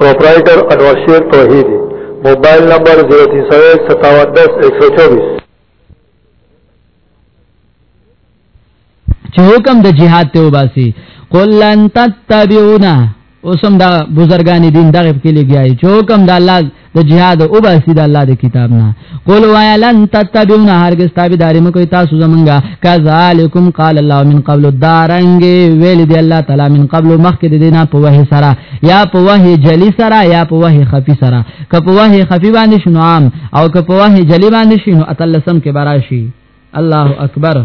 پروپرائیټر انور شیر توحیدی موبایل نمبر 03015710124 چې حکم د جهاد ته وباسي قل لن تتبعونا اوسم دا بزرګان دین دغه کې لګیای چې حکم د الله د جهاد وباسي د الله د کتاب نه قول وایا لن تتبعون هرگز تابعداري مکوې تاسو زمونږه کذالکم قال الله من قبل دارنګ ویل دی الله تعالی من قبل مخکې د دینه په وه سره یا په وه جلی سره یا په وه خفي سره که په وه خفي باندې شنو عام او که په وه جلی باندې شنو اتلسم کې براشي الله اکبر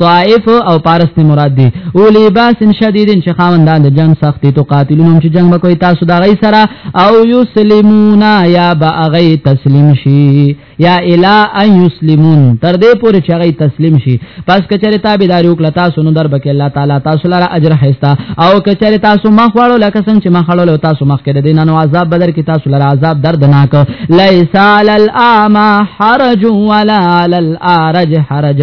طائف او پارس نه مراد دي او لباس شدیدن چې خاوندان د جنگ سختي تو قاتلونو چې جنگ وکوي تاسو دا غي سره او یسلمون یا باغی تسلیم شي یا الا ان یسلمون تر دې پورې چې غي تسلیم شي پس کچره تابعداري وکړه تاسو نو دربک الله تعالی تاسو لپاره اجر هيستا او کچره تاسو مخ وړو لکه څنګه چې مخ وړو تاسو مخ کې دین نو عذاب بدر کې تاسو لپاره عذاب دردناک لیسال الاما حرج ولا على الارج حرج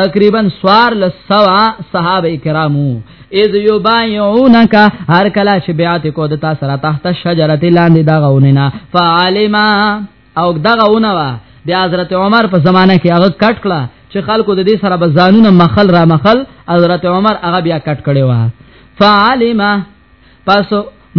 تقریبا سوار لسوا صحابه کرامو اذ یبایعونک هر کلا چې بیعت کو د تا سره تحت شجره لاندې دا غونه نه فعلما او دا غونه وا د حضرت عمر په زمانه کې هغه کټ کړه چې خلکو د دې سره بزانونه مخل را مخل حضرت عمر هغه بیا کټ کړي وا فعلما پس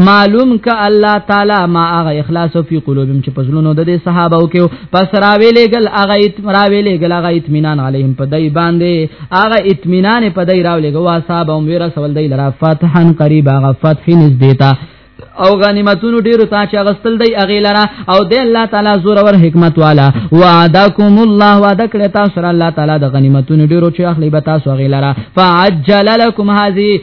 معلوم ک الله تعالی ما هغه اخلاص فی قلوبهم چې پزلونو د صحابه او کې پس راویلې ګل هغه راویلې ګل هغه اطمینان علیهم په دای باندې هغه اطمینان په دای راولې ګو صاحب هم ویرا سول دی لرا فتحن قریب هغه فتح نزدیتا او غنیمتونو ډیرو تا چې غستل دی اغه لرا او د الله تعالی زور ور حکمت والا وعدکم الله وعده کړی تاسو الله تعالی د غنیمتونو ډیرو چې اخلي به تاسو اغه لرا فعجل لكم هذه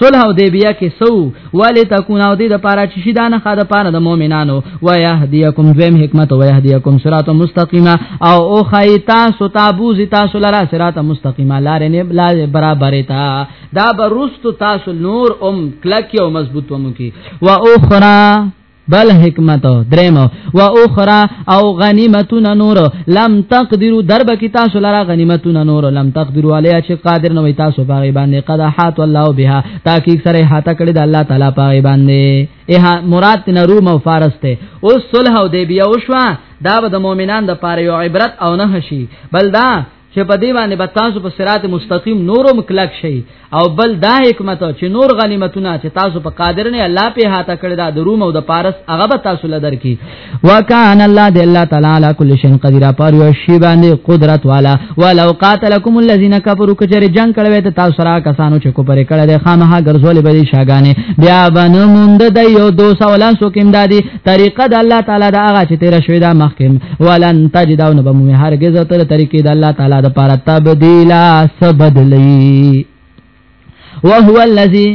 صلح او دیبیا کې سو ولی تکون او دې د پاره چې شي دانه خاده پاره د مؤمنانو و یهدیکم ذم حکمت و یهدیکم صراط مستقیما او او خی تاسو تابوز تاسو لرا صراط مستقیما لار نه بلا برابر تا دا برست تاسو نور ام کلک او مضبوط ومو کی و اخرى بل حکمت دریم و اخرى او غنیمتون نور لم تقدروا درب کی تاسو لرا غنیمتون نور لم تقدروا علی چې قادر نه وي تاسو پاغي باندې قد حات الله بها تحقیق سره حاته کړی د الله تعالی پاغي باندې اها مراد تن روم او فارس ته او صلح او دی بیا وشوا دا به د مؤمنان د پاره یو عبرت او نه شي بل دا چې په دې باندې به تاسو په صراط مستقیم نورم کلک شي او بل دا حکمت چې نور غنیمتونه چې تاسو په قادر نه الله په هاته کړی دا د روم او د پارس هغه به تاسو لدر کی وکان الله د الله تعالی کل شی قدیر پر یو شی باندې قدرت والا ولو قاتلکم الذین کفروا کجر جنگ کړو ته تاسو را کسانو چې کو پرې کړه د خامها ګرځول به شاګانې بیا باندې مونږ د یو 200 لاسو کې امدادي طریقه د الله تعالی دا هغه چې تیر شوی دا مخکم ولن تجد او نبم هرگز تر طریقې د الله تعالی د پاره تبدیلا سبدلی وهو الذی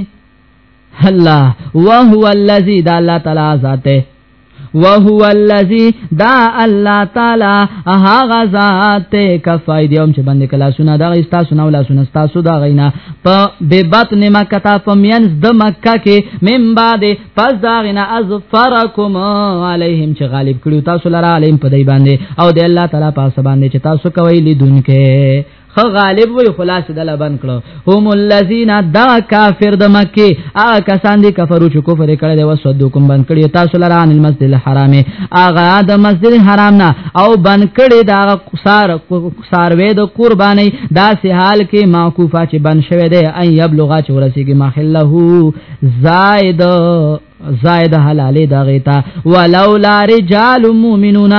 الله وهو الذی دا الله تعالی ذاته وهو الذی دا الله تعالی هغه ذات کفای دی هم چې باندې کلا سنا دا ایستا سنا ولا سنا ستا سودا غینا په به بطن مکه تا په مینز د مکه کې من بعد پس دا غنا از فرکم علیهم چې غالب کړو تاسو لره علیم په دی باندې او د الله تعالی په سبان چې تاسو کوي لیدونکې خو غالب وي خلاص د لبن کړو هم الذين دا کافر د مکه ا کسان دي کفرو چې کفر کړي دی وسدوکم بن کړي تاسو لره ان المسجد الحرام اغه د مسجد الحرام نه او بن کړي دا سار ساروي د قرباني دا سه حال کې معکوفه چې بن شوه دی اي يبلغ چې ورسیږي محله زائد زائد حلاله دا غیتا ولولا رجال مؤمنون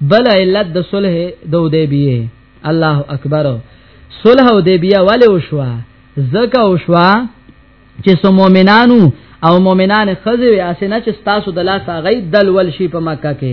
بل علت د صلح د حدیبیه الله اکبر صلح حدیبیه ولې وشوا زکه وشوا چې سو مؤمنانو او مؤمنان خزه وي اسنه چې تاسو د لاس غي دل ول شي په مکه کې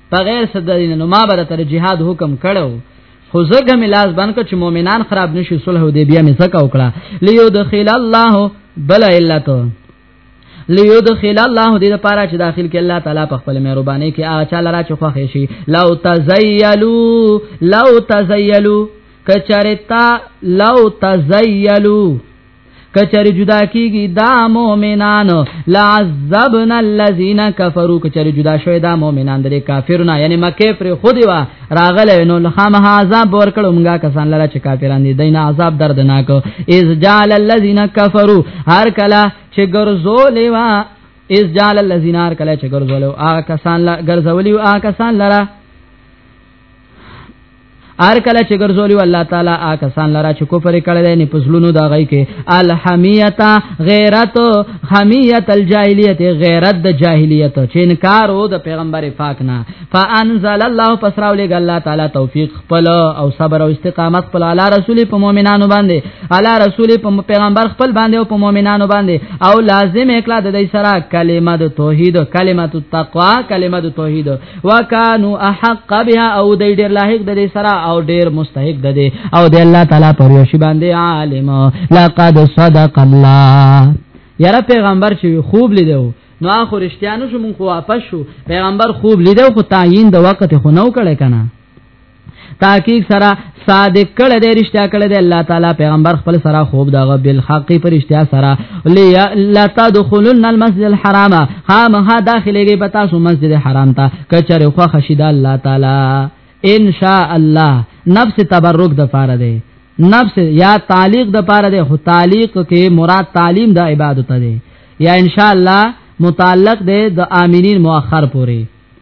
په غیر صدرین نو ما بر تر جهاد حکم کړو خو زګه ملاس باندې کو چې مؤمنان خراب نشي صلح دی بیا می زکه وکړه لیو دخیل الله بل علت لیو دخیل الله دې لپاره چې داخل کې الله تعالی په خپل مهرباني کې آ چا لرا چې خوښ شي لو تزیلو لو تزیلو کچرتا لو تزیلو کچری جدا کیږي دا مؤمنان لعذبنا الذين كفروا کچری جدا شوی دا مؤمنان درې کافرونه یعنی مکه پر خودی وا راغله نو لخامه عذاب ورکړو موږ کسان لره چې کافران دي دین عذاب دردناک از جال الذين كفروا هر کلا چې ګرځو لیوا از جال الذين هر کلا چې ګرځولو آ کسان لا ګرځولیو آ کسان لره ار کله چې ګرځولی الله تعالی آ کسان لرا چې کفر کړي نه پسلونو دا غي کې الحمیتا غیرت حمیت الجاهلیت غیرت د جاهلیت چې انکار وو د پیغمبر پاک نه فانزل الله پسراو لګ الله تعالی توفیق خپل او صبر او استقامت خپل علی رسول په مؤمنانو باندې علی رسول په پیغمبر خپل باندې او په مؤمنانو باندې او لازم اکلا د دې سره کلمه د توحید کلمه التقوا کلمه د توحید وکانو احق بها او د ډیر لاحق د دې سره او ډیر مستحق د دې او د الله تعالی پر یو شی باندې عالم لقد صدق الله یاره پیغمبر چې خوب لیدو نو اخو رښتیانو شو مونږ واپس شو پیغمبر خوب لیدو خو تعین د وخت خو نو کړه کنه تحقیق سره صادق کړه دې رښتیا کړه دې الله تعالی پیغمبر خپل سره خوب داغه بل حق پر رښتیا سره لا تدخلن المسجد الحرام ها مها داخليږي پتا سو مسجد حرام ته کچره خو خشید الله تعالی ان شاء الله نفس تبرک د فار ده نفس یا تعلیق د پاره ده خو تعلیق کې مراد تعلیم د عبادت ده یا ان شاء الله متعلق ده د امینین مؤخر پوری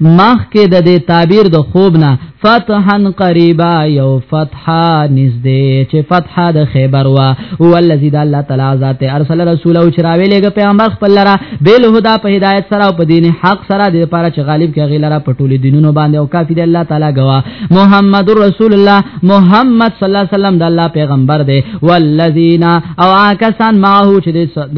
مخ کې د دې تعبیر د خوب نه فتحا قریبا یو فتحا نږدې چې فتحا د خیبر وا او الذی د الله تعالی ذات ارسل رسول او چراوی لګ پیغمبر خپل لرا بیل هدا په هدایت سره او په دین حق سره د لپاره چې غالب کې غیلرا په ټولې دینونو باندې او کافی د الله تعالی غوا محمد رسول الله محمد صلی الله علیه وسلم د الله پیغمبر دی والذین او آکسان ماهو چې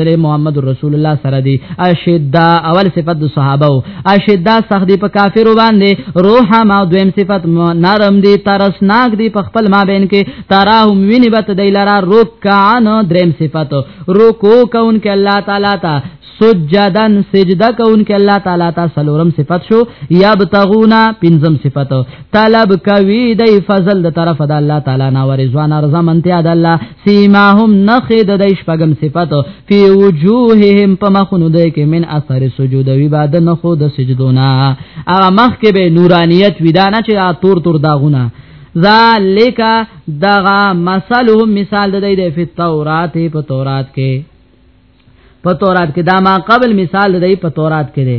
د محمد رسول الله سره دی اشد اول صفات د صحابه اشدا سخت دی په کافر باندې روح ما دویم صفت نرم دی ترسناک دی په خپل ما بین کې تراهم ویني بت دی لرا رکعان دریم صفت رکو کون کې الله تعالی تا سجدن سجده کون کې الله تعالی تا سلورم صفت شو یبتغونا پنځم صفت طلب کوي دی فضل د طرف د الله تعالی نا ورزوان رضا منتیا د الله سیماهم نخ د د شپغم صفات فی وجوههم په مخونو د کې من اثر سجود وی بعد نخو د سجدونا هغه مخ کې به نورانیت ودانه چې تور تور داغونه ذالک دغه مثلهم مثال د دې په تورات په تورات کې په تورات کې دا ما قبل مثال د دې په تورات کې دی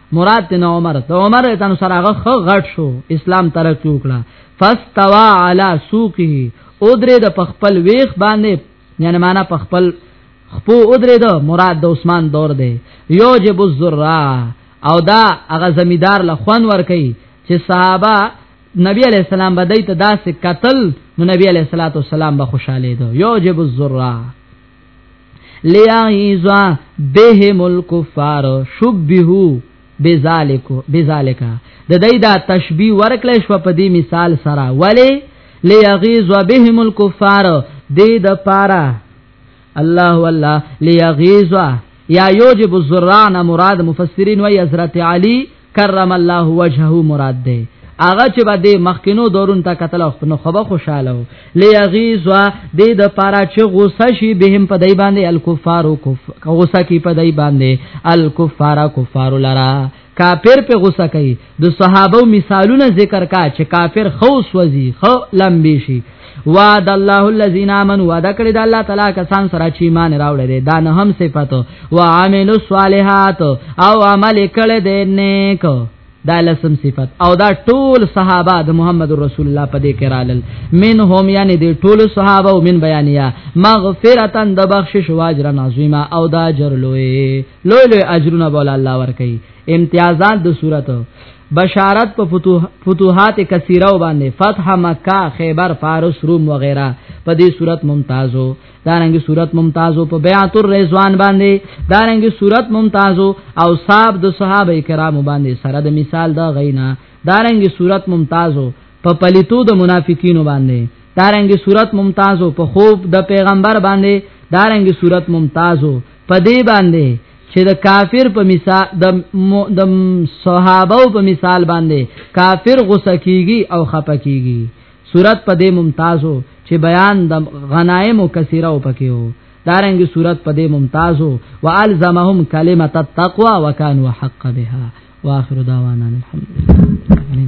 مراد تن عمر ته عمر تن سره هغه غټ شو اسلام ترقی وکړه فاستوا علی سوقه او درې د پخپل ویخ باندې یعنی معنا پخپل خپو او درې د مراد د عثمان دور دی یوجب الذرا او دا هغه زمیدار له خوان ور کوي چې صحابه نبی علیہ السلام بدای ته داسې قتل نو نبی علیہ الصلوۃ والسلام به خوشاله دي یوجب الذرا لیعیزا بهم الکفار شبهو بذالک بذالک د دې دا تشبیه ورکړې شو په دې مثال سره ولی لیغیظ بهم الکفار دې د پارا الله والله لیغیظ یا یوجب الزران مراد مفسرین وی حضرت علی کرم الله وجهه مراد ده هغه چې به د مخکینو دورون ته قتل او خپل خبر خوشاله و لیغیظ د د پاره چې غوسه شي بهم په دای باندې الکفار کف غوسه کی په دای باندې الکفار کفار لرا کافر په غوسه کوي د صحابه مثالونه ذکر کا چې کافر خوس وزي خو لمبي شي وعد الله الذين امنوا وعده کړی د الله تعالی کسان سره چې ایمان راوړل دي دا نه هم صفات او عامل الصالحات او عمل کړی دی نیک دا لسم صفت او دا ټول صحابه د محمد رسول الله په دې کې رالل منهم یعنی د ټول صحابه او من بیانیا مغفرتن د بخشش واجر عظیما او دا اجر لوی لوی لوی اجرونه بوله الله ورکي امتیازات د صورت بشارت په فتوح فتوحات کثیره باندې فتح مکه خیبر فارس روم وغیرہ په دې صورت ممتازو دارنګي صورت ممتازو په بیعت الرضوان باندې دارنګي صورت ممتازو او صاحب د صحابه کرامو باندې سره د مثال د غینا دارنګي صورت ممتازو په پلیتو د منافقینو باندې دارنګي صورت ممتازو په خوب د پیغمبر باندې دارنګي صورت ممتازو په دې باندې چې د کافر په مثال د د صحابه په مثال باندې کافر غوسه کیږي او خپه کیږي صورت په دې ممتازو چې بیان د غنایم او کثیره او پکېو دارنګ صورت په دې ممتازو والزمهم کلمت التقوا وکانوا حق بها واخر دعوانا الحمدلله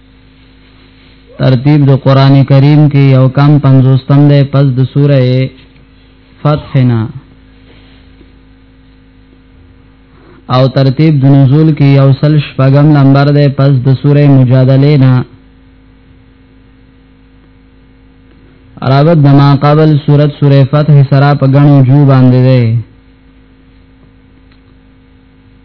ترتیب د قران کریم کې یو کم 50 تم ده پس د سوره فتحنا او ترتیب د نزول کې یو سل شپږم نمبر ده پس د سوره مجادله نه عربت دما قبل سورت سوره فتح سرا په غنو جو باندې ده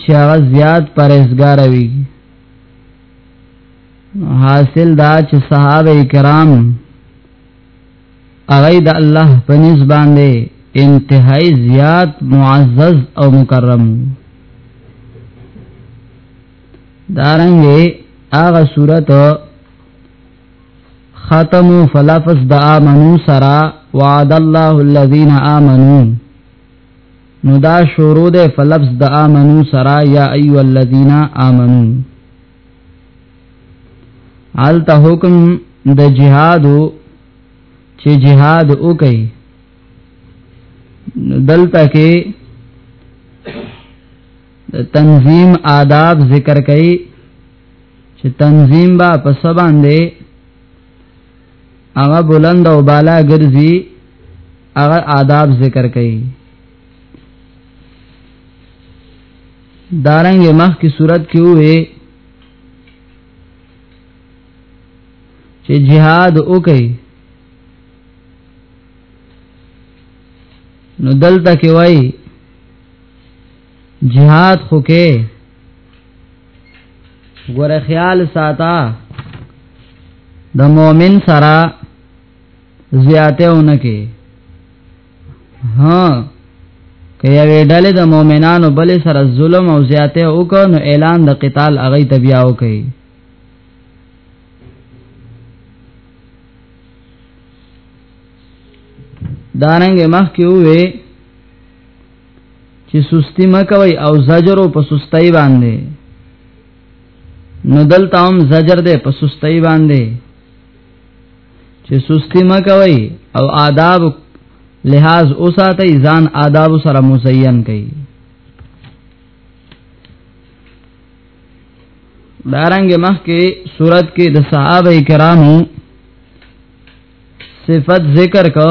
چې هغه زیات پرهیزګار وي حاصل دا چې صحابه کرام هغه د الله په نس باندې انتهائی زیات معزز او مکرم دارنګه هغه صورت ختم فلفظ د امنو سرا وعد الله الذين امنوا نو دا شروع ده فلبس د آمنو سرا یا ایو الذین آمنو حال ته حکم د جهادو چې جهاد وکي دلته کې تنظیم آداب ذکر کړي چې تنظیم با په سباندې هغه بلند او بالا ګرځي هغه آداب ذکر کړي دارنګ مخ کی صورت کې وې چې jihad وکي نو دلته کې وای jihad خو کې ګور خیال ساته د مؤمن سره زیاتهونه کې ها که یوې ډلې د مؤمنانو بلې سره ظلم او زیاته وکړ نو اعلان د قتال هغه ته بیا وکړي دارنګ مخ کې وې چې سستی مکوي او زجر په سستۍ باندې نو دلته هم زجر ده په سستۍ باندې چې سستی مکوي او آداب لحاظ اوساته ځان آداب سره مزین کړي دارنګ مخ کې صورت کې د صحابه کرامو صفت ذکر کو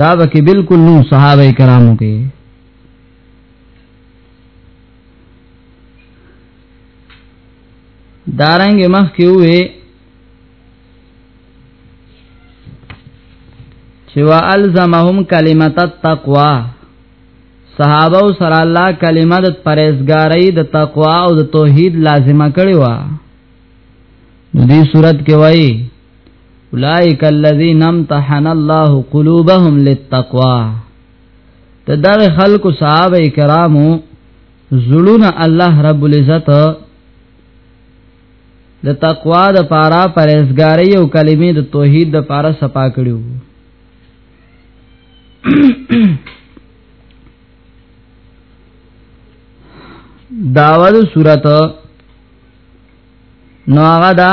دا بکې بالکل نو صحابه کرامو کې دارنګ مخ کې وې چې والزمهم کلمت التقوا صحابه او سره الله کلمه د پرهیزګاری د تقوا او د توحید لازمه کړی و نو دې صورت کې وایي اولائک الذین امتحن الله قلوبهم للتقوا ته دا خلکو صحابه کرامو زړونه الله رب العزت د تقوا د پاره پرهیزګاری او کلمې د توحید د پاره صفا کړو داوود سورته نو هغه دا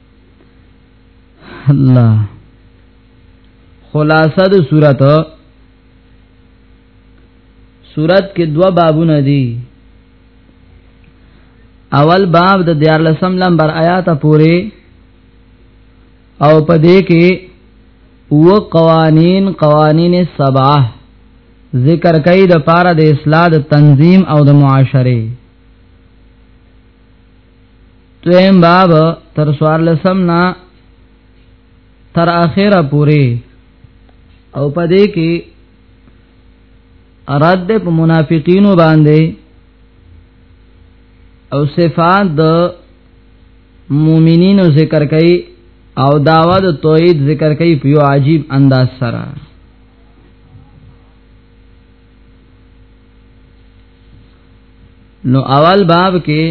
الله خلاصه د صورت صورت کې دوا بابونه دي اول باب د 14 نمبر آیات پورې او په دې کې و قوانین قوانین سبعه ذکر کوي د پاره د اصلاح د تنظیم او د معاشره دویم باب تر سوار لسم نا تر اخره پوری او پدې کې اراد دې په منافقینو باندې او صفات د مؤمنینو ذکر کړي او داوا د توحید ذکر کړي په یو عجیب انداز سره نو اول باب کې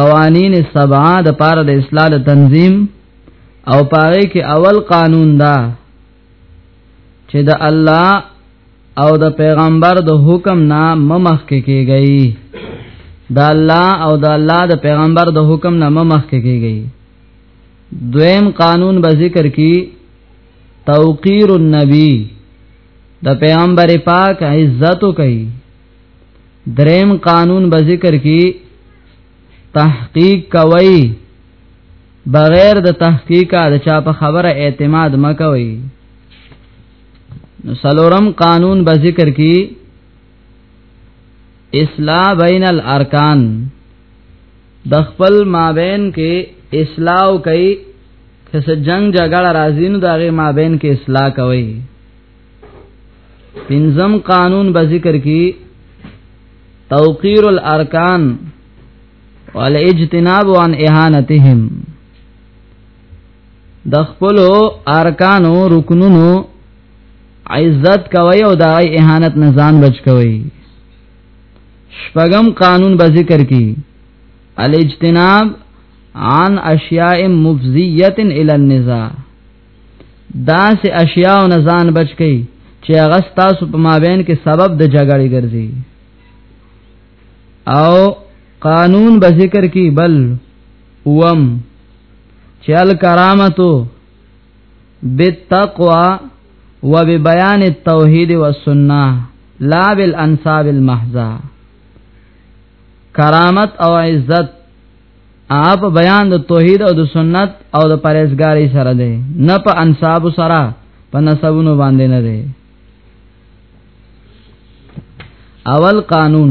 قوانین سبعه د پاره د اصلاح تنظیم او پاره کې اول قانون دا چې د الله او د پیغمبر د حکم نه ممخ کې کېږي د الله او د الله د پیغمبر د حکم نه ممخ کې کېږي دویم قانون به ذکر کی توقیر النبی د پیغمبر پاک عزت کوي دریم قانون به ذکر کی تحقیق کوي بغیر د تحقیق د چا په خبره اعتماد مکوي نو سلورم قانون به ذکر کی اصلاح بین الارکان د خپل مابین کې اصلاح کوي که څه جنگ جګړه راځي نو دغه مابین کې اصلاح کوي پنځم قانون به ذکر کی توقیر الارکان والاجتناب عن اهانتهم د خپل ارکانو رکنونو عزت کوي او د اهانت نه ځان بچ کوي شپغم قانون به ذکر کی الاجتناب عن اشیاء مفزیه الی النزاع دا سه اشیاء او نزان بچ کی چې هغه تاسو په مابین کې سبب د جګړې ګرځي او قانون به ذکر کی بل وم چل کرامتو بالتقوا وببيان التوحيد والسنه لا بالانساب المحضه کرامت او عزت اپ بیان د توحید او د سنت او د پرهیزګاری سره دی نه په انساب سره په نسبونو باندې نه دی اول قانون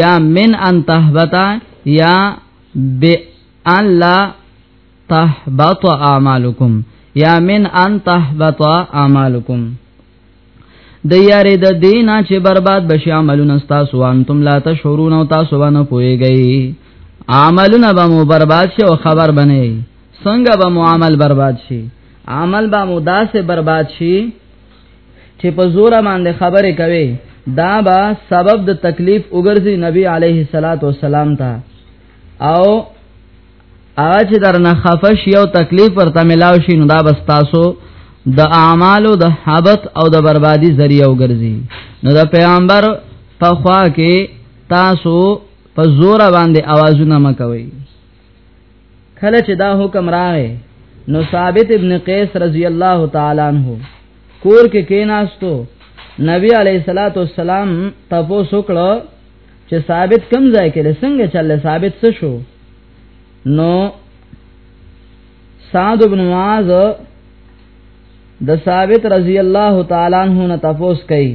یا من ان تهبتا یا بان لا تهبط اعمالکم یا من ان تهبط اعمالکم د یارې د دینا چې برباد بشي عملونه تاسو انتم لا تشعرون او تاسو باندې پويږئ عملونه به مو برباد شي او خبر بنئ څنګه به مو عمل برباد شي عمل به مو داسې برباد شي چې په زور باندې خبره کوي دا به سبب د تکلیف وګرځي نبی عليه الصلاه والسلام ته او هغه چې درنه خفش یو تکلیف ورته ملاو شي نو دا بس تاسو د اعمالو د حبط او د بربادي ذریعہ وګرځي نو د پیغمبر په خوا کې تاسو په زور باندې आवाजونه مکوئ کله چې دا حکم راغی نو ثابت ابن قیس رضی الله تعالی عنہ کور کې کیناستو نبی علیہ الصلوۃ والسلام تاسو کړه چې ثابت کم ځای کې څنګه چل ثابت څه شو نو سعد بن معاذ د ثابت رضی الله تعالی عنہ نه تاسو کوي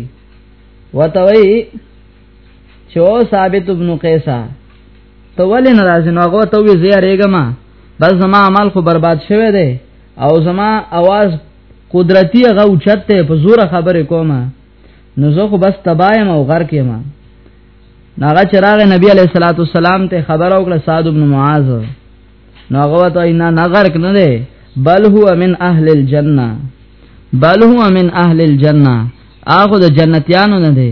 وتوي چې او ثابت ابن قیسا ته ولې ناراض نو هغه ته وی زه ریګم بس زما عمل خو برباد شوه دی او زما आवाज قدرتی هغه اوچته په زور خبره کومه نو زه خو بس تبایم او غر کېما ناغه چراغ نبی علیہ الصلوۃ والسلام ته خبر او کړه سعد ابن معاذ ناغه ته اینا نغرق نه دی بل هو من اهل الجنه بل هو من اهل الجنه اخو د جنتیانو نه دی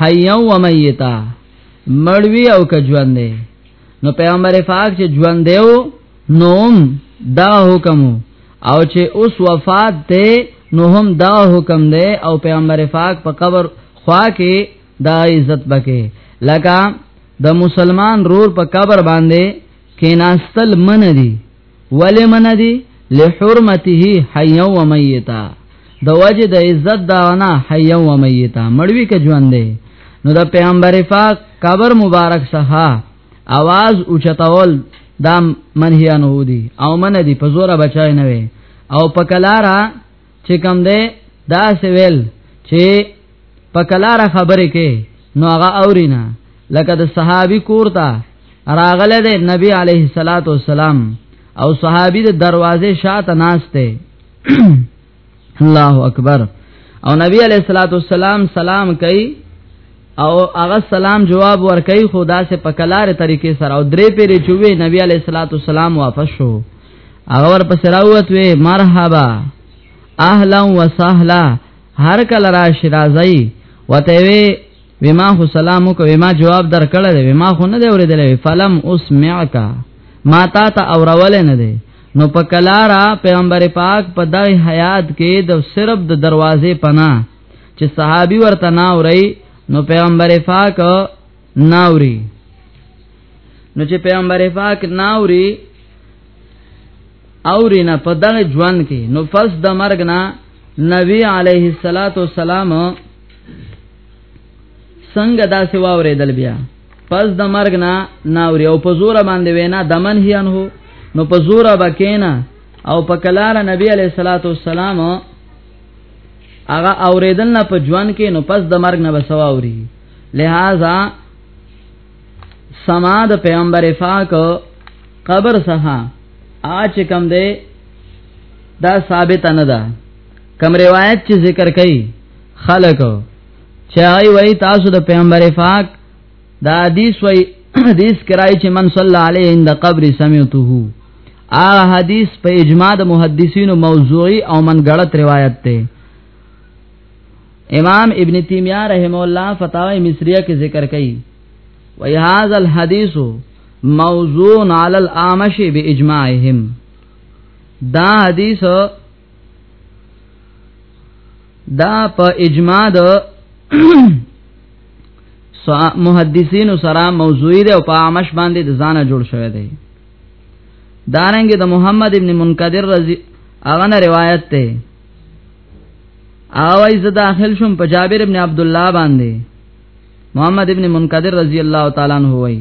حیا و میتا مړوی او که ژوند دی نو پیغمبر پاک چې ژوند دیو نوم دا حکم او چې اوس وفات دی نو هم دا حکم دی او پیغمبر پاک په قبر خوا کې دا عزت بکې لکه د مسلمان رور په قبر باندې کیناستل من دي ولی من دی لحرمته حي و ميتا د وجه د عزت دا نه حي و ميتا مړوي ک ژوند دی نو د پیغمبر پاک قبر مبارک سها आवाज اوچتول دا منهیانو دی او من دی په زوره بچای نه وي او په کلارا چې کم ده دا سویل چې پکلار خبره کې نو هغه اورینا لکه د صحابي کورتا راغله ده نبی عليه الصلاه والسلام او صحابي د دروازه شاته ناشته الله اکبر او نبی عليه الصلاه والسلام سلام کوي او هغه سلام جواب ور کوي خدا سے پکلار طریقې سره او درې پیری چوي نبی عليه الصلاه والسلام واپس شو هغه ور پس راوت وی مرحبا اهلا وسهلا هر کله راشي راځي وته وی وما خو سلام کو وما جواب در کړل وما خو نه دی اوریدلې فلم اسمعک ما تا ته اورول نه دی نو په کلارا پیغمبر پاک په دغه حیات کې د صرف د دروازې پنا چې صحابي ورته نه اوري نو پیغمبر پاک ناوري نو چې پیغمبر پاک ناوري اوري نه په دغه ژوند کې نو فس د مرګ نه نبی علیه الصلاۃ والسلام څنګه دا سی واورېدل بیا پس د مرګ نه ناوري او په زور باندې وینا دمن هیان هو نو په زور بکینا او په کلار نبی علیہ الصلات والسلام هغه اوریدل نه په ژوند کې نو پس د مرګ نه بسواوري لہذا سما د پیغمبر فاک قبر څخه اچ کم دی دا ثابت نه ده کم روایت چې ذکر کړي خلق چې هاي وای تاسو د پیغمبر فاک دا حدیث وای حدیث کرای چې من صلی علیه عند قبر سمعته ا حدیث په اجماع د محدثینو موضوعی او منګړت روایت ته امام ابن تیمیہ رحم الله فتاوی مصریہ کې ذکر کړي وی هاذا الحدیث موضوع علی الاعمش باجماعهم دا حدیث دا په اجماع د محدثین سره موضوعی دی او په اعمش باندې د ځانه جوړ شوی دی دارنګ د محمد ابن منقدر رضی اغه روایت ته او ای زه داخل شوم په جابر ابن عبد الله باندې محمد ابن منقدر رضی الله تعالی عنہ وای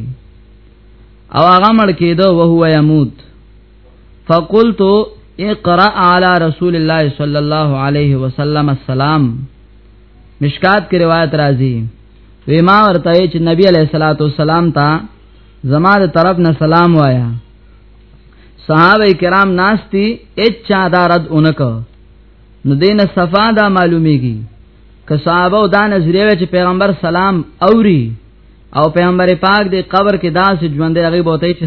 او هغه مړ کېده او هو يموت فقلت اقرا على رسول الله صلى الله عليه وسلم السلام مشکات کی روایت راځي وی ما ورته چې نبی علیہ الصلوۃ والسلام ته زما د طرف نه سلام وایا صحابه کرام ناشتي اچا دارد اونکه نو دینه صفا دا معلومیږي که صحابه او دا نظریه وی چې پیغمبر سلام اوري او پیغمبر پاک د قبر کې داسې ژوند دی هغه بوته چې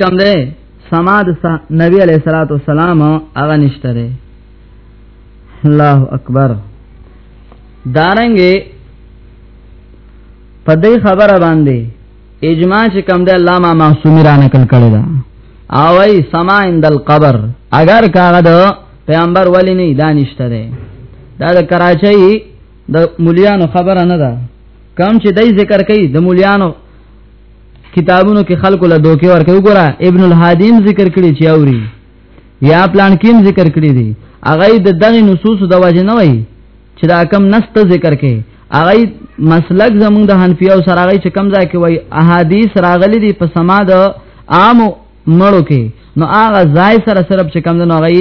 کم ده سما د نبی علیہ الصلوۃ والسلام هغه نشته ده الله اکبر دارنګ په دې خبره باندې اجماع چې کوم ده علامه معصومی را نقل کړی دا او ای سما عند القبر اگر کاغه ده پیغمبر ولی نه دانشته ده دا د کراچۍ د مليانو خبره نه ده کم چې دای ذکر کوي د مليانو کتابونو کې خلکو له دوکي ور کوي ګوره ابن الحادیم ذکر کړی چې اوري یا پلان کیم ذکر کړی دی اغه د دغه نصوص د وجه نه وای چې دا کم نست ذکر کې هغه مسلک زمونږ د حنفیه او سراغی چې کم ځای کې وای احادیث راغلي دي په سما د عام مړو کې نو هغه ځای سره صرف چې کم نه غي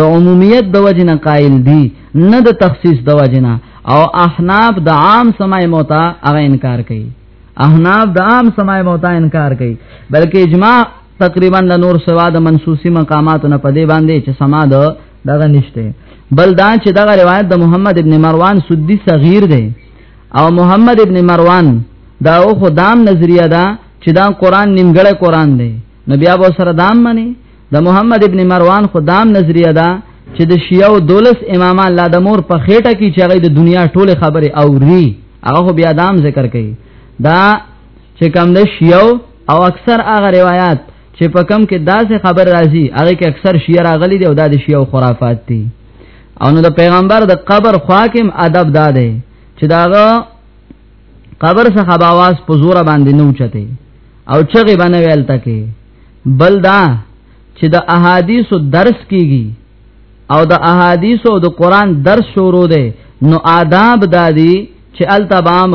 د عمومیت د وجنه قائل دي نه د تخصیص د وجنه او احناف د عام سماع موتا هغه انکار کوي احناف د عام سماع موتا انکار کوي بلکې اجماع تقریبا د نور سوا د منسوسی مقاماتو نه پدې باندې چې سما د دغه نشته بل دا چې دغه روایت د محمد ابن مروان سدی صغیر دی او محمد ابن مروان دا او خدام نظریه ده چې دا قران نیمګړی قران دی نو بیا به سره دام منی د دا محمد ابن مروان خدام نظریه ده چې د شیعو دولس امامان لا د مور په خېټه کې چې هغه د دنیا ټوله خبره او ری هغه بیا دام ذکر کوي دا چې کم د شیو او اکثر هغه روایت چې په کم کې داسې خبر راځي هغه کې اکثر شیعه راغلي دي او دا د شیعه خرافات دي او نو د پیغمبر د قبر خوا کې ادب داده چې داغه قبر څخه باواز په زور باندې نه اوچته او چغه باندې ویل تکي بل دا چې د احادیثو درس کیږي او د احادیثو او د قران درس شروع دی نو آداب دادی چې التبام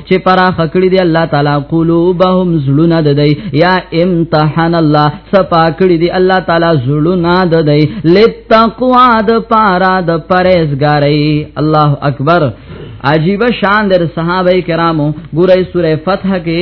چې پرا خکړی دی الله تعالی قلوبهم زړونه د دی یا امتحان الله صفا کړی دی الله تعالی زړونه د دی لتقوا د پارا د پرهیزګاری الله اکبر عجیب شان در صحابه کرامو ګورې سوره فتح کې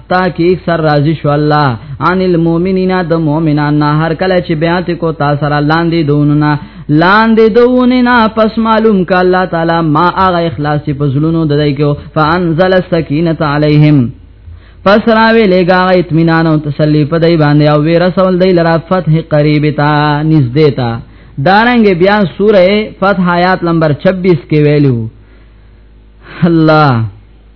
تاکي اکثر راضي شو الله عن المؤمنین د مؤمنان نه هر کله چې بیات کو تا سره لاندې دوننا لاندې دونه نه پس معلوم ک الله تعالی ما هغه اخلاص چې پزلونو ددای کو فانزل السکینه علیهم پس راوی لګا اطمینان او تسلی په دای باندې او وی رسول دی لرا فتح قریب تا نږدې تا دارنګ بیا سوره فتح آیات نمبر 26 کې ویلو الله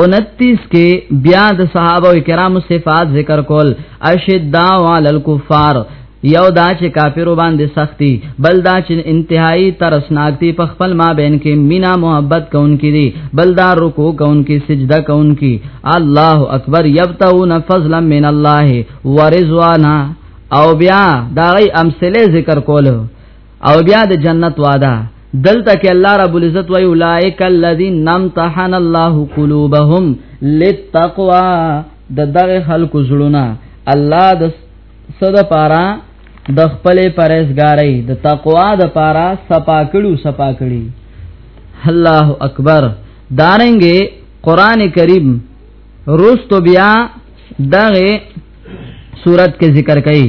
29 کې بیا د صحابه کرامو صفات ذکر کول اشداء علی الکفار یو دا چې کافرو باندې سختی بل دا چې انتهایی ترسناکتی په خپل ما بین کې مینا محبت کونکي دي بل دا رکوع کونکي سجده کونکي الله اکبر یبتون فضلا من الله ورضوانا او بیا دا غي امثله ذکر کول او بیا د جنت وعده دلته کې الله رب العزت وی اولائک الذین نمتحن الله قلوبهم للتقوا د دغه خلکو زړونه الله د صد پارا د خپل پرهیزګاری د تقوا د پارا صفا کړو صفا کړی الله اکبر دارنګه قران کریم روستو بیا دغه صورت کې ذکر کړي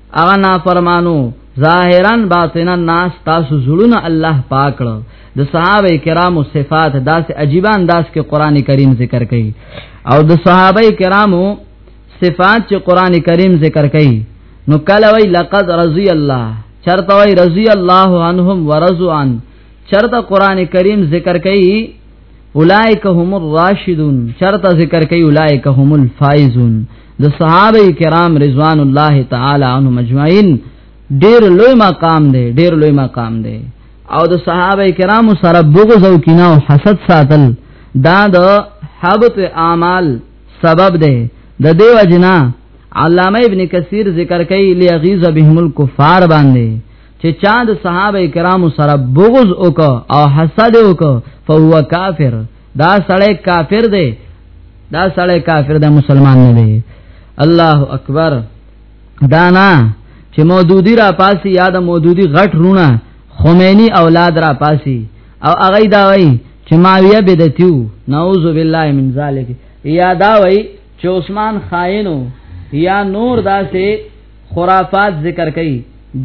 اغه نا فرمانو ظاهرا باطنا ناس تاسو زړونه الله پاک کړو د صحابه کرامو صفات داسې عجیب انداز کې قران کریم ذکر کړي او د صحابه کرامو صفات چې قران کریم ذکر کړي نو کله وی لقد رضی الله چرته وی رضی الله عنهم ورضوا عن چرته قران کریم ذکر کړي اولائک هم الراشدون چرته ذکر کوي اولائک هم الفائزون د صحابه کرام رضوان الله تعالی عنهم اجمعین ډیر لوی مقام دی ډیر لوی مقام دی او د صحابه کرام سره بغض او کینه او حسد ساتل دا د حبط اعمال سبب دی د دیو جنا علامه ابن کثیر ذکر کوي لیغیظ بهم الکفار باندې چې چا د صحابه کرامو سره بغض وک او حسد وک فهو کافر دا سړی کافر دی دا سړی کافر دی مسلمان نه دی الله اکبر دانا چې مودودی را پاسی یا د مودودی غټ رونه خمینی اولاد را پاسی او هغه دا وای چې ماویه بدتیو نعوذ بالله من ذلک یا دا وای چې عثمان خائنو یا نور داسې خرافات ذکر کوي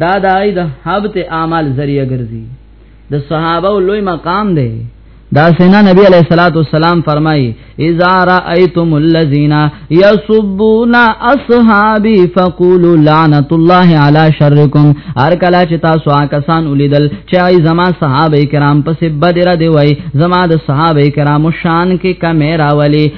دا دای د حبت اعمال ذریعہ ګرځي د صحابه لوی مقام دی دا سینا نبی علیہ الصلوۃ والسلام فرمای اذا رایتم الذین یسبون اصحابی فقولوا لعنت الله علی شرکم هر کلا چې تاسو کسان ولیدل چې زما صحابه کرام پس بدر دی وای زما د صحابه کرام شان کې کمیرا ولی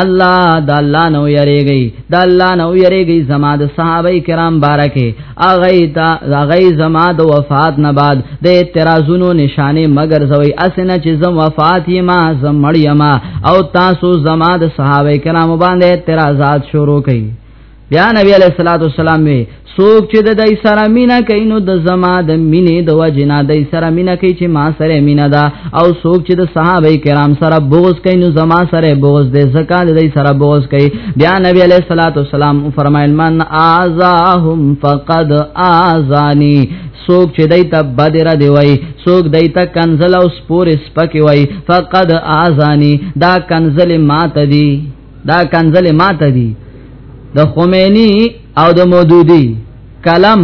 الله د الله نو یریږي د الله نو یریږي زما د صحابه کرام بارکه اغه تا اغه زما د وفات نه بعد د اعتراضونو نشانه مگر زوی اسنه چې زم وفات یما زم مړ یما او تاسو زما د صحابه کرام باندې اعتراضات شروع کړي بیا نبی علیہ الصلوۃ والسلام وی سوک چې د دای سره مینا کوي نو د زما د مینې د وجنا د سره مینا کوي چې ما سره مینا ده او سوک چې د صحابه کرام سره بغض کوي نو زما سره بغض ده زکه د دای سره بغض کوي بیا نبی علیہ الصلوۃ والسلام فرمایل من اعزاهم فقد اعزانی سوک چې دای ته بدر دی وای سوک دای ته کنزل او سپور سپکی وای فقد اعزانی دا کنزل مات دی دا کنزل ماته دي د خمینی او د مودودی کلم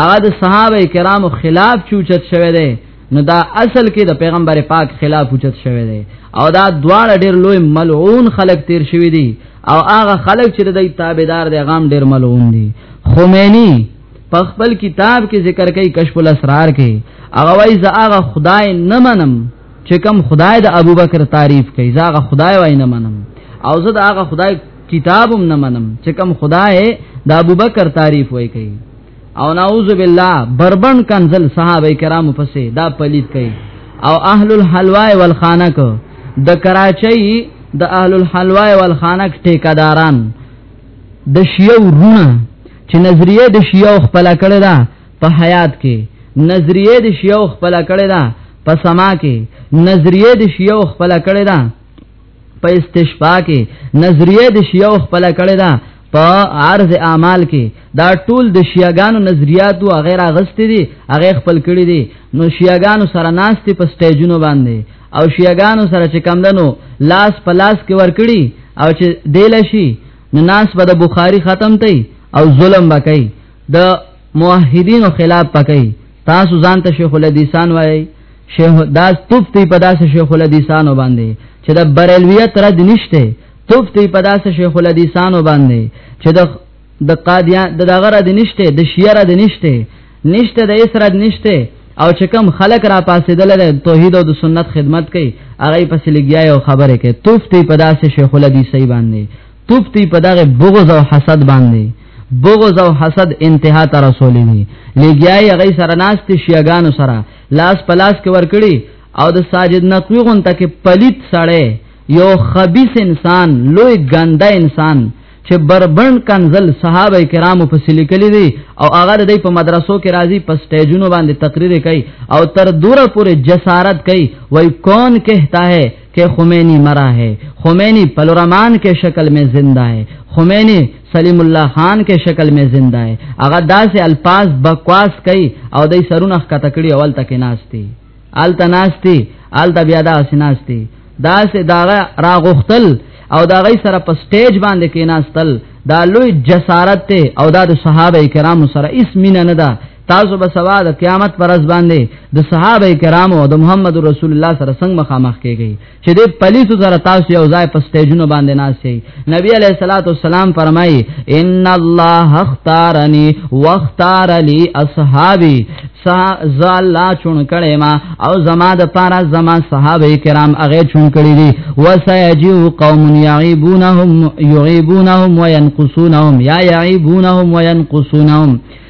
هغه د صحابه کرامو خلاف چوچت شوه دی نو دا اصل کې د پیغمبر پاک خلاف چوچت شوه دی او دا دواړه ډیر لوی ملعون خلق تیر شوی دی او هغه خلق چې د تابعدار دی غام ډیر ملعون دی خمینی په خپل کتاب کې ذکر کوي کشف الاسرار کې هغه وایي زه هغه خدای نه منم چې کوم خدای د ابوبکر تعریف کوي زاغه خدای وای نه منم او زه د هغه خدای کتابم نه منم چې کوم خدای د ابوبکر تعریف وای کوي او نعوذ بالله بربن کنزل صحابه کرام پسې دا پلیت کوي او اهل الحلوا والخانق د کراچۍ د اهل الحلوا والخانق ټیکداران د شیو رونه چې نظریه د شیو خپل کړه دا په حیات کې نظریه د شیو خپل کړي دا په سما کې نظریه د شیو خپل کړي دا په استشفاء کې نظریه د شیو خپل کړي دا په عرض اعمال کې دا ټول د شیعاګانو نظریات او غیر اغستې دي هغه خپل کړي دي نو شیعاګانو سره ناشته په سټیجونو باندې او شیعاګانو سره چې کم دنو لاس په لاس کې ور کړی او چې دیل شي نو ناس به د بخاری ختم تي او ظلم وکړي د موحدینو خلاف پکې تاسو ځان ته شیخ الحدیثان وایي شیخ داس تفتی په داس شیخ الحدیثانو باندې چې د بریلویت رد نشته تفتی په داس شیخ الحدیثانو باندې چې د د قادیان د دغه رد نشته د شیعه رد نشته نشته د اس رد نشته او چې کم خلق را پاسې دل توحید او د سنت خدمت کوي هغه پسې لګیاي او خبره کوي تفتی په داس شیخ الحدیثي باندې توپتی په دغه بغض او حسد باندې بغض او حسد انتها ته رسولې دي لګیای هغه سره ناشته شیګانو سره لاس پلاس کې ورکړي او د ساجد نقوی غون تک پلیت سړی یو خبيث انسان لوی ګنده انسان چې بربند کنزل صحابه کرامو په سلیکلې دي او هغه د په مدرسو کې راځي په سټیجونو باندې تقریر کوي او تر دوره پورې جسارت کوي وای کون کہتا ہے کہ خمینی مرا ہے خمینی پلورمان کے شکل میں زندہ ہے خمینی سلیم الله خان کې شکل می زنده ہے هغه داسې الفاظ بکواس کوي او دای سرونه ښکته کړي اول تک ناشتي الته ناشتي الته بیا دا سناشتي داسې داغه راغختل او دا غي سره په سټیج باندې کې ناشتل دا لوی جسارت ته او دا د صحابه کرامو سره اس مینه نه ده تاسو به سوا د قیامت پر ورځ باندې د صحابه کرامو او د محمد رسول الله سره څنګه مخامخ کیږي چې د پلیسو سره تاسو یو ځای په سټیجونو باندې ناشئ نبی علیہ الصلوۃ والسلام فرمایي ان الله اختارني واختار لي اصحابي سا الله چون کړي ما او زما د پاره زما صحابه کرام هغه چون کړي دي وسيجو قوم يعيبونهم يعيبونهم وينقصونهم يا يعيبونهم وينقصونهم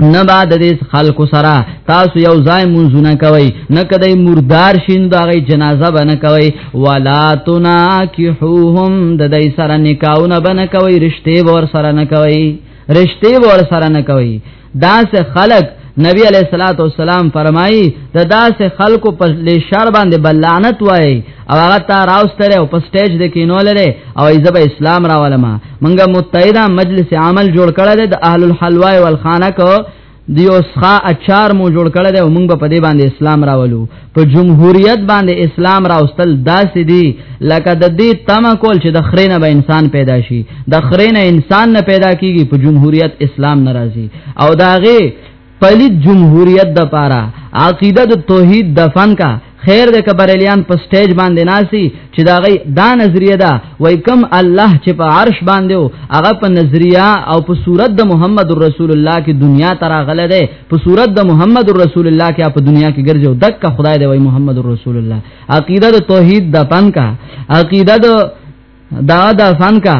نه بعد دې خلق سره تاسو یو ځای منځونه کوي نه کدی مردار شین دا غي جنازه بنه کوي ولا تناکحوهم د دې سره نکاحونه بنه کوي رشته ور سره نه کوي رشته ور سره نه کوي دا سه خلق نبی علیہ الصلوۃ والسلام فرمایي د داسې خلکو په لشر باندې بلعنت وای او هغه تا راوستره او په سټیج د کینو لره او ایزب اسلام راولما منګه متحده مجلس عمل جوړ کړه د اهل الحلوا والخانه کو دیو ښا اچار مو جوړ کړه او موږ په دې باندې اسلام راولو په جمهوریت باندې اسلام راوستل داسې دي لکه د دې تم کول چې د خرینه به انسان پیدا شي د خرینه انسان نه پیدا کیږي په جمهوریت اسلام ناراضي او داغه پلیت جمهوریت د پاره عقیده د توحید دفن کا خیر د کبرلیان په سټیج باندې ناسي چې دا غي دا نظریه ده وای کم الله چې په عرش باندې او هغه په نظریه او په صورت د محمد رسول الله کې دنیا ترا غله ده په صورت د محمد رسول الله کې په دنیا کې ګرځو دک خدای دی وای محمد رسول الله عقیده د توحید دفن کا عقیده د دا دفن کا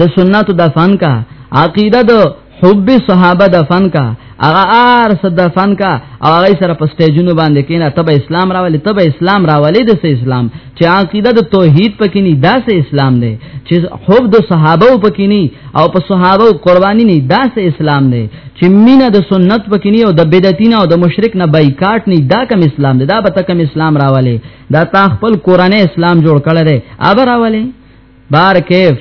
د سنت د فن کا عقیده د حب صحابه د فن کا هغه ار صد فن کا او هغه سره په سټیجونو باندې کینا تب اسلام راولي تب اسلام راولي د اسلام چې عقیده د توحید پکې نه داس اسلام دی چې حب د صحابه پکې نه او په صحابه قرباني نه داس اسلام دی چې مینه د سنت پکې نه او د بدعتین او د مشرک نه بایکاټ نه دا کم اسلام دی دا به کم اسلام راولي دا تا خپل قرانه اسلام جوړ کړل دی ابر راولي بار کیف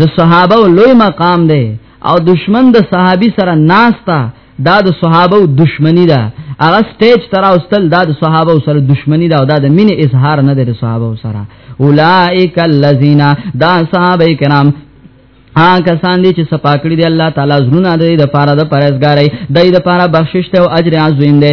د صحابه لوی مقام دی او دشمن د صحابي سره ناستا دا د صحابه دشمنی ده هغه سټیج تر اوستل دا د صحابه سره دشمنی ده او دا د مین اظهار نه ده د صحابه سره اولائک الذین دا صحابه کرام ها کسان دي چې سپاکړي دي الله تعالی زړونه دي د پاره د پرهیزګاري دای د پاره بخشش ته او اجر عظیم دی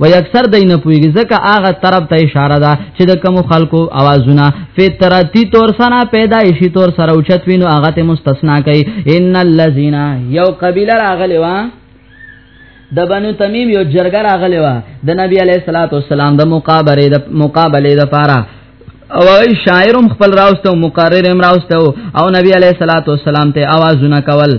وای اکثر دای نه پویږي ځکه هغه طرف ته اشاره ده چې د کم خلکو اوازونه فطرتي تور سره پیدایشي تور سره اوچت وینو هغه ته مستثنا کوي ان الذين یو قبیله راغلی و د بنو تمیم یو جرګه راغلی و د نبی علیه الصلاۃ والسلام د مقابله د مقابله د پاره او هغه شاعرم خپل راوستو مقررم راوستو او نبی علیه الصلاۃ والسلام ته आवाजونه کول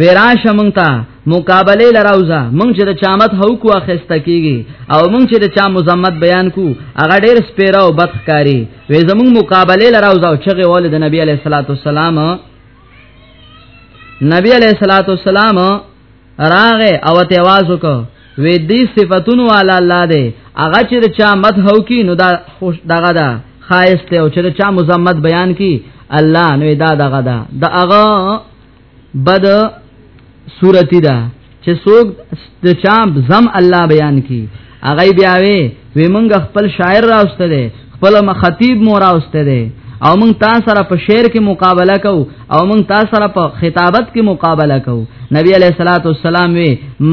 ویراش مونږ ته مقابله لراوزا مونږ چې د چامت هو کو اخسته کیږي او مونږ چې د چا مزمت بیان کو هغه ډیر سپیره او بدخکاری وې زمونږ مقابله لراوزا چې غول د نبی علی صلوات والسلام نبی علی صلوات والسلام راغه او ته आवाज وکړ وې دې صفاتونو والا الله دې هغه چې د چا مت هو کی نو دا خوش دغه دا خایسته او چې د چا مزمت بیان کی الله نو دا دغه دا د هغه بد صورت ده چې څوک د چا زم الله بیان کی هغه بیا وی وی مونږ خپل شاعر راوسته دي خپل مخاطب مو راوسته دي او مونږ تاسو سره په شعر کې مقابله کو او مونږ تاسو سره په خطابت کې مقابله کو نبی علیہ الصلوۃ والسلام وی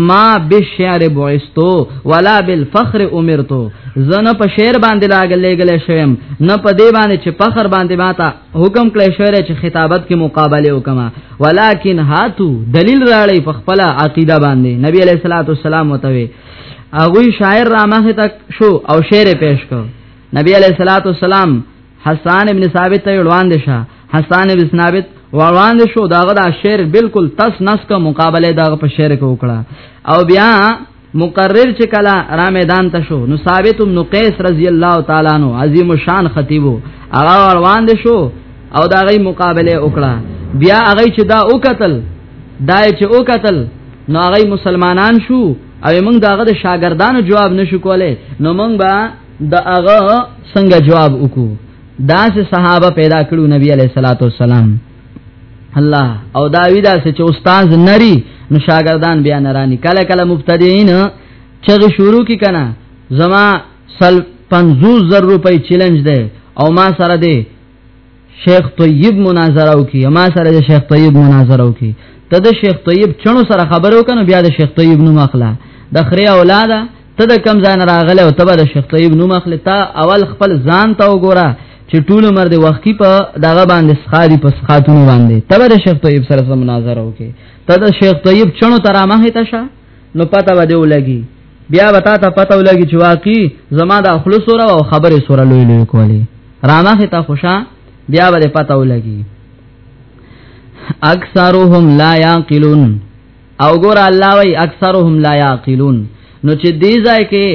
ما بالشعر بعثتو ولا بالفخر امرتو زنه په شعر باندې لاګلې ګلې شوم نه په دې باندې چې فخر باندې ماته حکم کړی شوی دی چې خطابت کې مقابله وکما ولکن هاتو دلیل راړی په خپل عقیده باندې نبی علیہ الصلوۃ والسلام وتوي هغه شاعر را مخه تک شو او شعر پیش کړ نبی علیہ الصلوۃ والسلام حسان ابن ثابت ته وړاندې شه حسان ابن ثابت وړاندې شو داغه دا شعر بالکل تس نس کا مقابله داغه په شعر کې وکړه او بیا مقرر چې کلا را میدان ته شو نو ثابت بن قیس رضی الله تعالی عنہ عظیم شان خطیبو هغه روان دي شو او دا غي مقابله وکړه بیا هغه چې دا وکتل دا چې وکتل نو هغه مسلمانان شو او موږ داغه د شاګردانو جواب نشو کولای نو موږ به د هغه څنګه جواب وکړو دا سه صحابه پیدا کړو نبی علیہ الصلوۃ والسلام الله او دا ویدا چې استاد نری نو شاګردان بیا نرانی کله کله مبتدیین چغه شروع کی کنه زما سل 50 زر روپۍ چیلنج ده او ما سره ده شیخ طیب مناظره وکي ما سره ده شیخ طیب مناظره وکي ته د شیخ طیب چنو سره خبرو کنه بیا د شیخ طیب نو مخلا د خره اولاده ته د کم ځان راغله او تبه د شیخ طیب نوم اخلي تا اول خپل ځان ته وګوره چې ټول عمر د وخت په دغه باندې سخاري په سخاتونو باندې تبه د شیخ طیب سره سم مناظره وکي ته د شیخ طیب چونو ترامه هیته شه نو پته و دی ولګي بیا وتا ته پته ولګي چې واقعي زما د خلص سره او خبره سره لوی لوی کولی رامه هیته خوشا بیا به پته ولګي اکثرهم لا یاقلون او ګور الله وای اکثرهم لا یاقلون نو چې دی ځای کې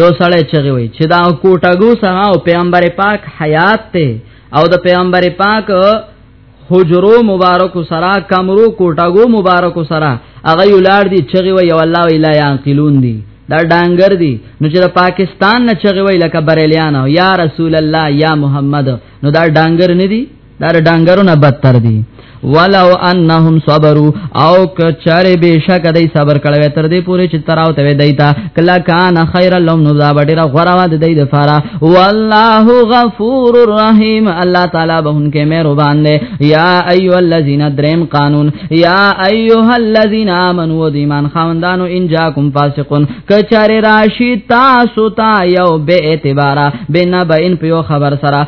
یو سړی چغي وای چې دا کوټګو سره او پیغمبر پاک حیات ته او د پیغمبر پاک حجرو مبارک سرا کمرو کوټاګو مبارک سرا اغه یولار دی چغي وی والله الا یانقلون دی دا ډانګر دی نو چې پاکستان نه چغي وی لکه بریلیان یا رسول الله یا محمد نو دا ډانګر نه دی دا ډنګرو نه بدتر دي ولو انهم صبروا او کچاره بشک دای صبر کړو تر دې پوري چې تراو ته دیتا کلا کان خیر لهم نو دا ډیره غره واد دی د فارا والله غفور رحیم الله تعالی به انکه مهربان دی یا ایو الذین دریم قانون یا ایو الذین آمنو د ایمان خوندانو ان جاکم فاسقون کچاره راشی تاسو ته یو به اعتبار بنا به ان په خبر سره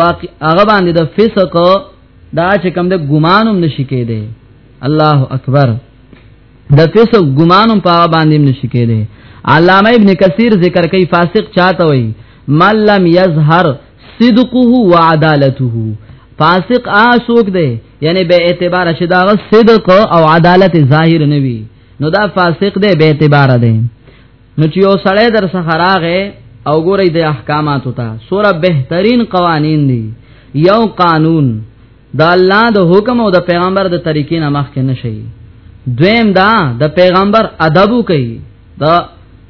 واقع هغه باندې د فسق دا چې کوم د ګمانوم نشي کېده الله اکبر د فسق ګمانوم په هغه باندې نشي کېده علامه ابن کثیر ذکر کوي فاسق چاته وي من لم یظهر صدقه وعدالته فاسق آسوک دی یعنی به اعتبار شدا صدق او عدالت ظاهر نوي نو دا فاسق دی به اعتبار دی نو چې یو سړی در څخه راغې او ګورې د احکاماتو ته سوره بهترین قوانین دي یو قانون د الله د حکم او د پیغمبر د طریقې نه مخکې نشي دویم دا د پیغمبر ادب کوي د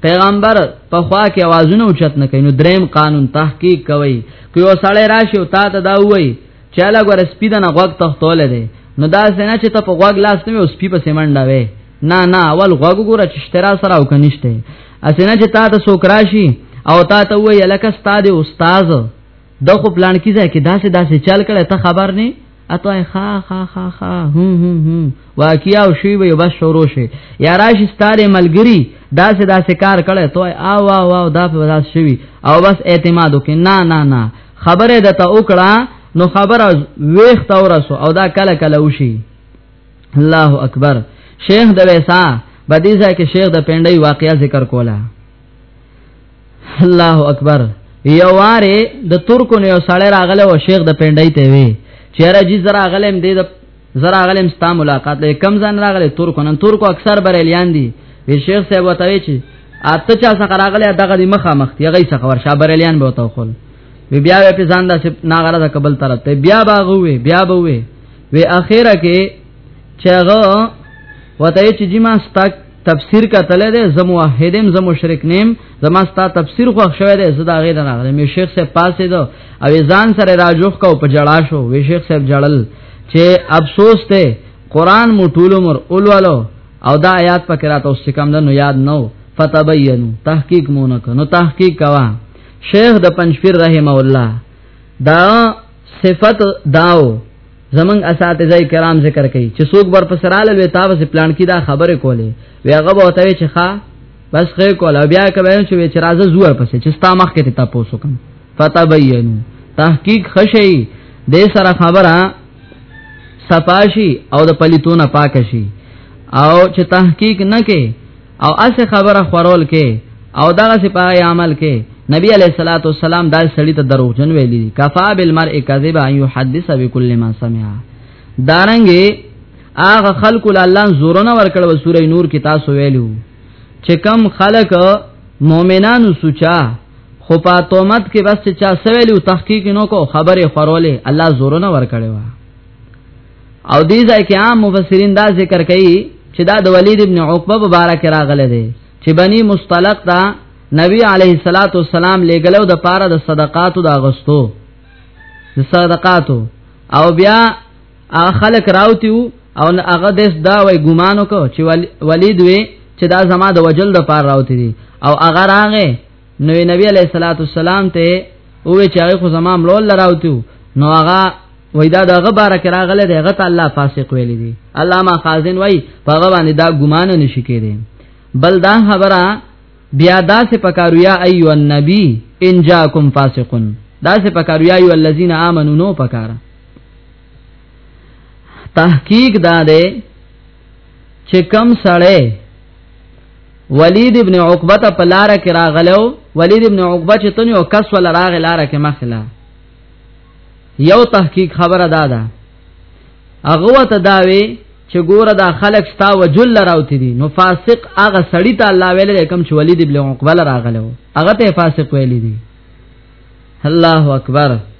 پیغمبر په خوا کې आवाजونه اوچت نه کوي نو دریم قانون تحقیق کوي کوي وسړی راشي او تا ته دا وای چې لا ګور سپیدنه غوږ تختول دي نو دا څنګه چې ته په غوږ لاس نه او سپی په سیمنډه وې نه نه اول غوګ ګوره چې اشترا سره او کنيشته اسنه چې تا ته سوکراشي او تا ته وی لکه استاد استاد د خو پلان کې ځکه داسې داسې چل کړه ته خبر نه اته خا خا خا خا هم هم هم واقعیا او شی به بس شروع شي یا راشي ستاره ملګری داسې داسې کار کړه ته او واو واو دا په داس شوی او بس اعتماد وکې نه نه نه خبره ده ته وکړه نو خبره ویخت اورسو او دا کله کله وشي الله اکبر شیخ د ویسا بدی ځای کې شیخ د پندای واقعیا ذکر کولا الله اکبر یو واره د ترکو نه یو سړی راغله او شیخ د پندای ته وی چیرې جی زرا غلم دې د زرا غلم ستا ملاقات لې کم ځان راغله ترکو نن ترکو اکثر بریلیان دي وی شیخ صاحب وتاوی چې اته چا څخه راغله دغه دی مخه مخ یغې څخه ورشه بریلیان به وتاو خل بیا په ځان داسې ناغره د قبل طرف ته بیا باغوي بیا بوي وی اخیره کې چاغه وته چې جما ستک تفسیر کتل دي زم واحدم زم مشرک نیم زم استا تفسیر خو شوی دی زدا غې نه راغلی می شیخ صاحب پاسې دو او ځان سره راجوخ کو په جړا شو وی شیخ صاحب جړل چې افسوس ته قران مو ټول عمر اولولو او دا آیات پکې راته اوس کم ده نو یاد نو فتبینو تحقیق مونږ نو تحقیق کوا شیخ د پنځپیر رحم الله دا صفت داو زمنګ اساتذه کرام ذکر کوي چې څوک بر پسراله وي تاسو پلان کې دا خبره کولې وی هغه به وتاوي چې ښا بس خې کوله بیا کوي چې وی چې راځه زوړ پسې چې ستا مخ کې ته تاسو کوم فتبینو تحقیق خشي دې سره خبره صفاشي او د پلیتونه پاکشي او چې تحقیق نه کې او اس خبره خورول کې او دغه سپای عمل کې نبی علیہ الصلوۃ والسلام دا سړی ته دروغجن ویلی دي کفا بالمرء کذبا یحدث بكل ما سمع دارنګي هغه خلق الله زورنا ورکړ و سورې نور کې تاسو ویلو چې کم خلق مؤمنانو سوچا خو په تومت کې بس چا سویلو تحقیق نو کو خبره خورولې الله زورنا ورکړ و او دې ځای کې عام مفسرین دا ذکر کوي چې دا د ولید ابن عقبه مبارک راغله دي چې بني مستلق دا نبی علیه الصلاۃ والسلام لګلو د پاره د صدقاتو د اغستو د صدقاتو او بیا هغه خلک راوتیو او هغه داس دا وای ګمانو کو چې ولید وی چې دا زما د وجل د پاره راوتی دي او هغه راغې نو نبی علیہ الصلوۃ والسلام ته او چې هغه خو زما ملول لراوتو نو هغه وای دا دغه بار کرا غله دی غته الله فاسق ویل دي علامه خازن وای په هغه باندې دا ګمان نشي کېدی بل دا خبره بیا دا سه پکارو یا ایو النبی ان جاکم فاسقون دا سه پکارو یا ایو الذین آمنو نو پکاره تحقیق دا ده چې کم سړی ولید ابن عقبه ته په لار کې راغلو ولید ابن عقبه چې تنه او کس ول راغ لار کې مخله یو تحقیق خبره دادا هغه ته داوي چې ګوره دا خلک ستا وجل راوتی دي نو فاسق هغه سړی ته الله ویل کوم چې ولید ابن عقبه راغلو هغه ته فاسق ویل دي الله اکبر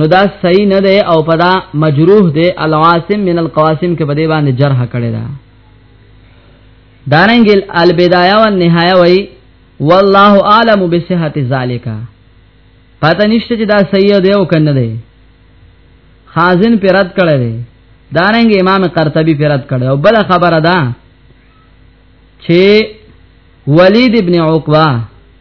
نو دا صحیح نه دی او پدا مجروح دی العاصم من القواسم کې بده باندې جرح کړی دا دارنګل البدايه والنهايه وای والله اعلم بصحت ذالک پته نشته چې دا صحیح دی او کنه دی خازن پر رد کړی دی دارنګ امام قرطبي پر رد کړی او بل خبره ده چې ولید ابن عقبه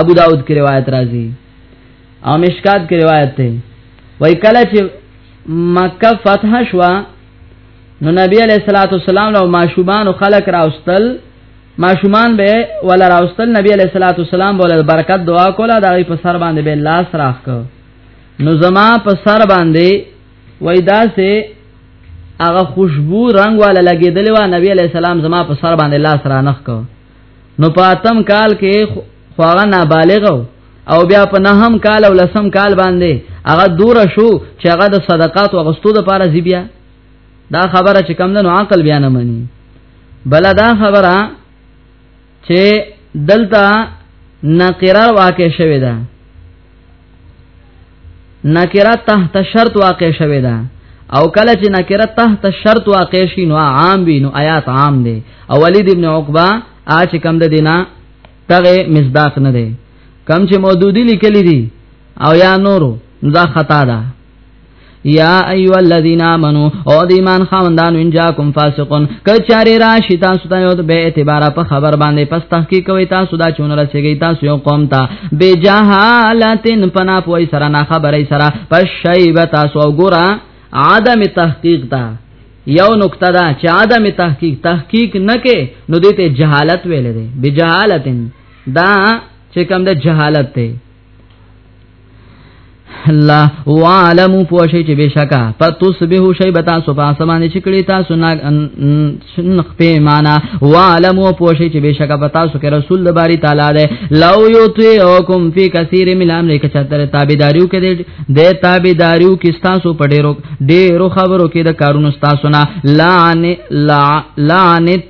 ابو داود کې روایت راځي او مشکات کې روایت ده وای کله چې مکه فتح شوه نو نبی علیہ الصلوۃ والسلام له ماشومان او خلق راوستل ماشومان به ولا راوستل نبی علیہ الصلوۃ والسلام بوله برکت دعا کوله دا په سر باندې به لاس راخ کو نو زما په سر باندې وای دا سه هغه خوشبو رنگ والا لګیدل و نبی علیہ السلام زما په سر باندې لاس را نخ کو نو پاتم کال کې خو هغه نابالغ او بیا په نهم کال او لسم کال باندې هغه دور شو چې هغه د صدقات او غستو د پاره زی بیا دا خبره چې کم نه عقل بیا نه مني بل دا خبره چې دلته نقرار واقع شوه ده نکره تحت شرط واقع شوه ده او کله چې نکره تحت شرط واقع شي نو عام وي نو آیات عام دي او ولید ابن عقبہ اچ کم ده دینا تغه مصداق نه ده کم چې مودودی لیکلی دي او یا نورو دا خطا ده یا ایو الذین آمنو او د ایمان خاوندانو ان جاکم فاسقون کچاره راشی تاسو ته یو به اعتبار په خبر باندې پس تحقیق کوي تاسو دا چون رسیږي تاسو یو قوم ته به جهالتن پنا پوي سره نه خبرې سره پس شیبه تاسو وګورا عدم تحقیق دا یو نقطه دا چې عدم تحقیق تحقیق نه کې نو دې ته جهالت ویل دي بجهالتن دا چې کوم د جهالت ته الله وعلم پوښی چې بشکا فتصبح شیبتا صبح سمانه چې کړي تاسو نا شنخ په معنا وعلم پوښی چې بشکا پتا سو کې رسول د باری تعالی ده لو یطیعکم فی کثیر من الامر کې چتر تابعداریو کې دې د تابعداریو کې تاسو پډېرو ډېرو خبرو کې د کارونو تاسو نه لعنت لعنت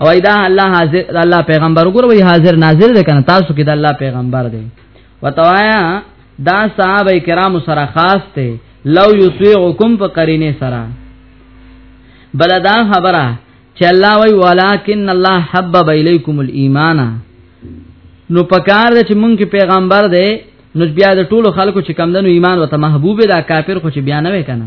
او ایدا الله حاضر الله پیغمبر وګوروي حاضر ناظر ده کنه تاسو کې د الله پیغمبر دی وتوایا دا صحابه کرام سره خاص ته لو یسیعکم په قرینه سره بل دا خبره چې الله وی ولکن الله حبب الیکم الايمان نو پکار چې مونږ کې پیغمبر دی نو بیا د ټولو خلکو چې کم دنو ایمان وته محبوب دا کافر خو چې بیا نه وکنه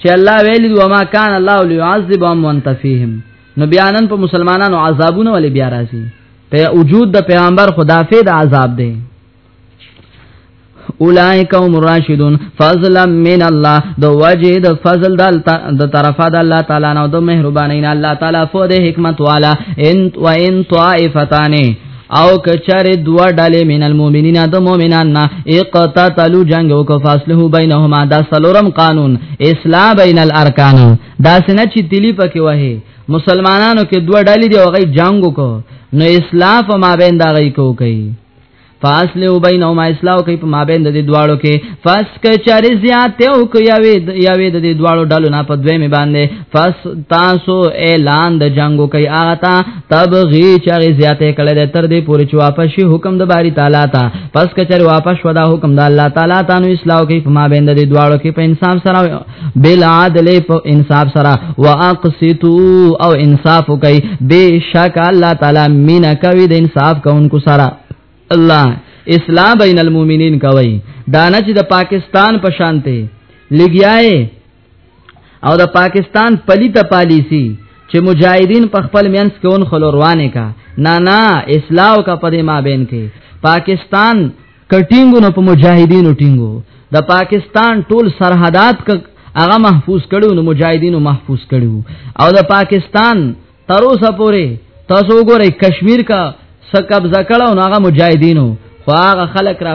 چې الله ویلي دی وما کان الله ليعذبهم وانت فيهم نو بیا نن په مسلمانانو عذابونه ولې بیا راځي په وجود د پیغمبر خدا فید عذاب دی اولائک هم راشدون فضلا من الله د وجه د فضل د طرفه د الله تعالی نو د مهربانین الله تعالی فو د حکمت والا ان و ان طائفتان او کچاره دوا ډلې من المؤمنین د مؤمنان نه اقتتلو جنگ او کو فاصله بینهما دا سلورم قانون اصلاح بین الارکان دا سنه چې تلی پکې وه مسلمانانو کې دوا ډلې دی وغي جنگ کو نو اصلاح په ما بین دا غي کو کوي فاصله بینهما اصلاح کوي په مابین د دې دواړو کې فاس کچاري زیات او کوي یاوي یاوي د دې دواړو ډلو نه په دوی می باندې فاس تاسو اعلان د جنگو کوي آتا تبغي چاغي زیاته کړه د تر دې پوري چې واپس شي حکم د باری تعالی ته پس کچر واپس ودا حکم د الله تعالی ته نو اسلام کې په ما بین د دواړو کې په انصاف سره بل عادل په انصاف سره واقسطو او انصاف کوي بشک الله تعالی مینا کوي د انصاف کوونکو سره الله اسلام بین المؤمنین کوي دانه چې د پاکستان په شانته لګیاي او د پاکستان پلیته پالیسی چې مجاهدین په خپل مینس کې اون خلوروانه کا نه نه اصلاح کا پدې ما بین کې پاکستان کټینګو نو په مجاهدینو ټینګو د پاکستان ټول سرحدات ک هغه محفوظ کړو نو مجاهدینو محفوظ کړو او د پاکستان تر اوسه پورې تاسو وګورئ کشمیر کا څه قبضه کړو نو هغه مجاهدینو خو هغه خلک را